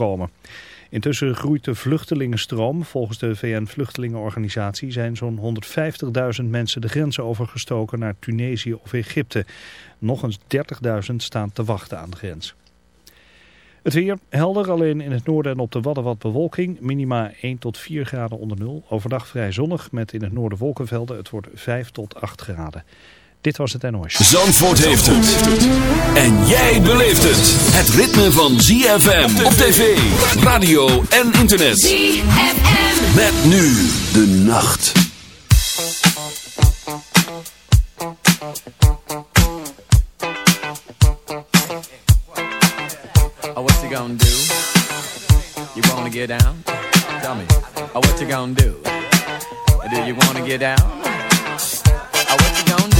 komen. Intussen groeit de vluchtelingenstroom. Volgens de VN-vluchtelingenorganisatie zijn zo'n 150.000 mensen de grens overgestoken naar Tunesië of Egypte. Nog eens 30.000 staan te wachten aan de grens. Het weer helder, alleen in het noorden en op de Wadden bewolking. Minima 1 tot 4 graden onder nul. Overdag vrij zonnig met in het noorden wolkenvelden. Het wordt 5 tot 8 graden. Dit was het NOS. Zandvoort heeft het. En jij beleeft het. Het ritme van ZFM op tv, radio en internet. ZFM. Met nu de nacht. Oh, what you gonna do? You wanna get down? Tell me. Oh, what you gonna do? Do you wanna get down? Oh, what you gonna do?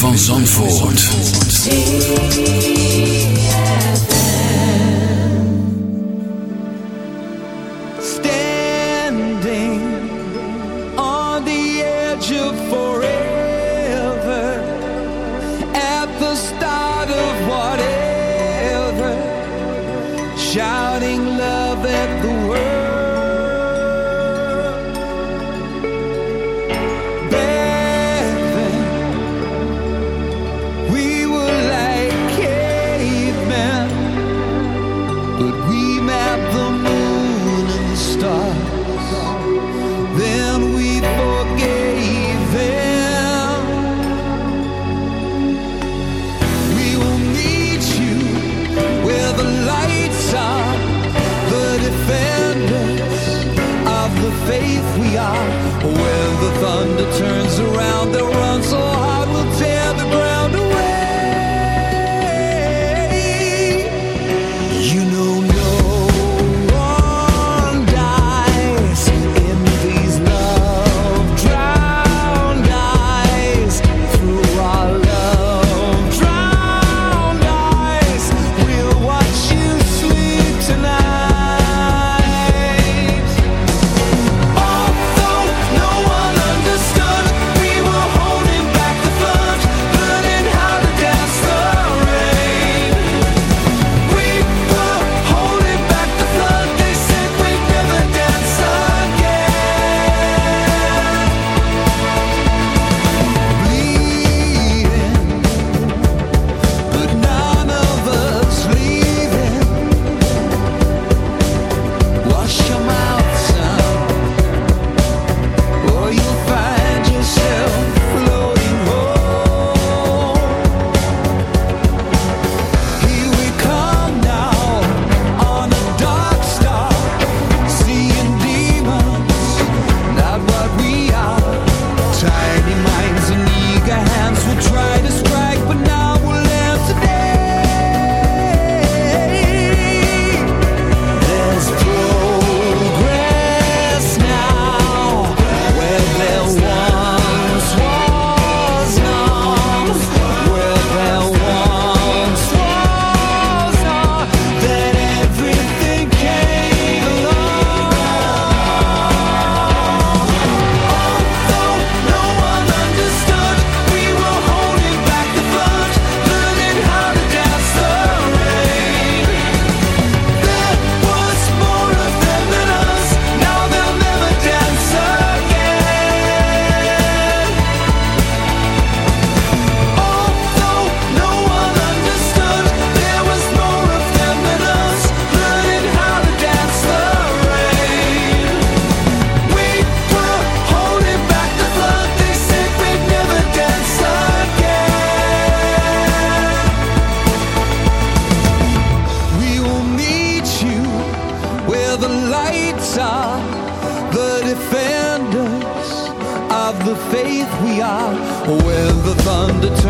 Van Zandvoort. When the thunder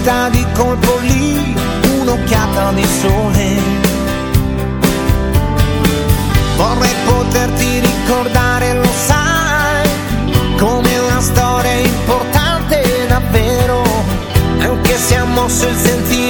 città di colpo lì un'occhiata di sole. Vorrei poterti ricordare, lo sai, come una storia importante davvero, anche se ha mosso il sentire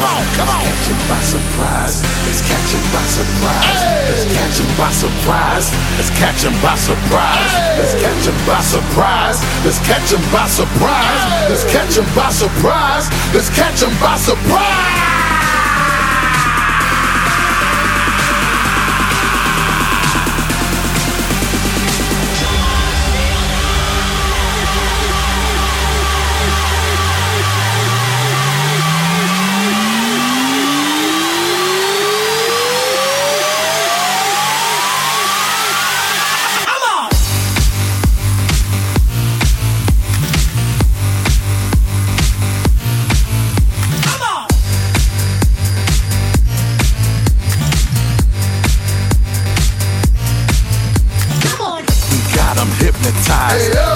Come on, come on. Catch by surprise. Let's catch by surprise. Let's catch by surprise. Let's catch by surprise. Let's catch by surprise. Let's catch by surprise. Let's catch by surprise. Let's catch 'em by surprise.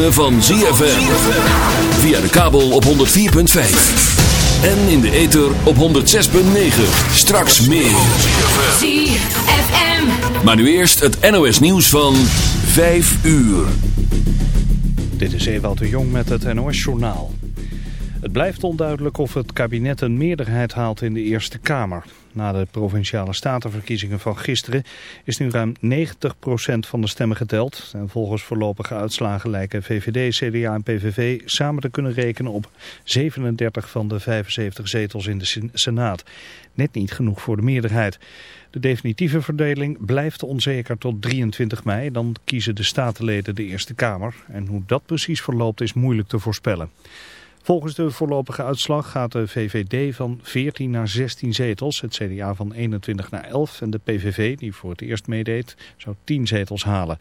van ZFM. Via de kabel op 104.5. En in de ether op 106.9. Straks meer. ZFM. Maar nu eerst het NOS nieuws van 5 uur. Dit is Ewald de Jong met het NOS journaal. Het blijft onduidelijk of het kabinet een meerderheid haalt in de Eerste Kamer. Na de provinciale statenverkiezingen van gisteren is nu ruim 90% van de stemmen geteld. En volgens voorlopige uitslagen lijken VVD, CDA en PVV samen te kunnen rekenen op 37 van de 75 zetels in de Senaat. Net niet genoeg voor de meerderheid. De definitieve verdeling blijft onzeker tot 23 mei. Dan kiezen de statenleden de Eerste Kamer. En hoe dat precies verloopt is moeilijk te voorspellen. Volgens de voorlopige uitslag gaat de VVD van 14 naar 16 zetels, het CDA van 21 naar 11 en de PVV, die voor het eerst meedeed, zou 10 zetels halen.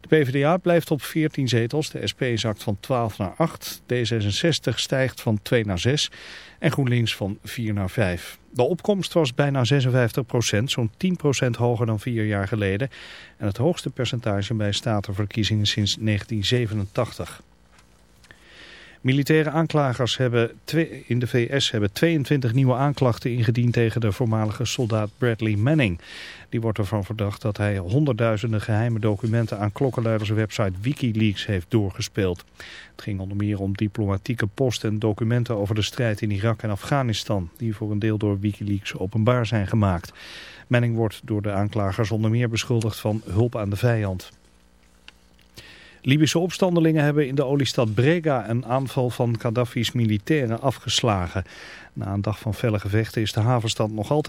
De PvdA blijft op 14 zetels, de SP zakt van 12 naar 8, D66 stijgt van 2 naar 6 en GroenLinks van 4 naar 5. De opkomst was bijna 56 procent, zo'n 10 procent hoger dan vier jaar geleden en het hoogste percentage bij statenverkiezingen sinds 1987. Militaire aanklagers hebben in de VS hebben 22 nieuwe aanklachten ingediend tegen de voormalige soldaat Bradley Manning. Die wordt ervan verdacht dat hij honderdduizenden geheime documenten aan klokkenluiderswebsite Wikileaks heeft doorgespeeld. Het ging onder meer om diplomatieke posten en documenten over de strijd in Irak en Afghanistan, die voor een deel door Wikileaks openbaar zijn gemaakt. Manning wordt door de aanklagers onder meer beschuldigd van hulp aan de vijand. Libische opstandelingen hebben in de oliestad Brega een aanval van Gaddafi's militairen afgeslagen. Na een dag van felle gevechten is de havenstad nog altijd...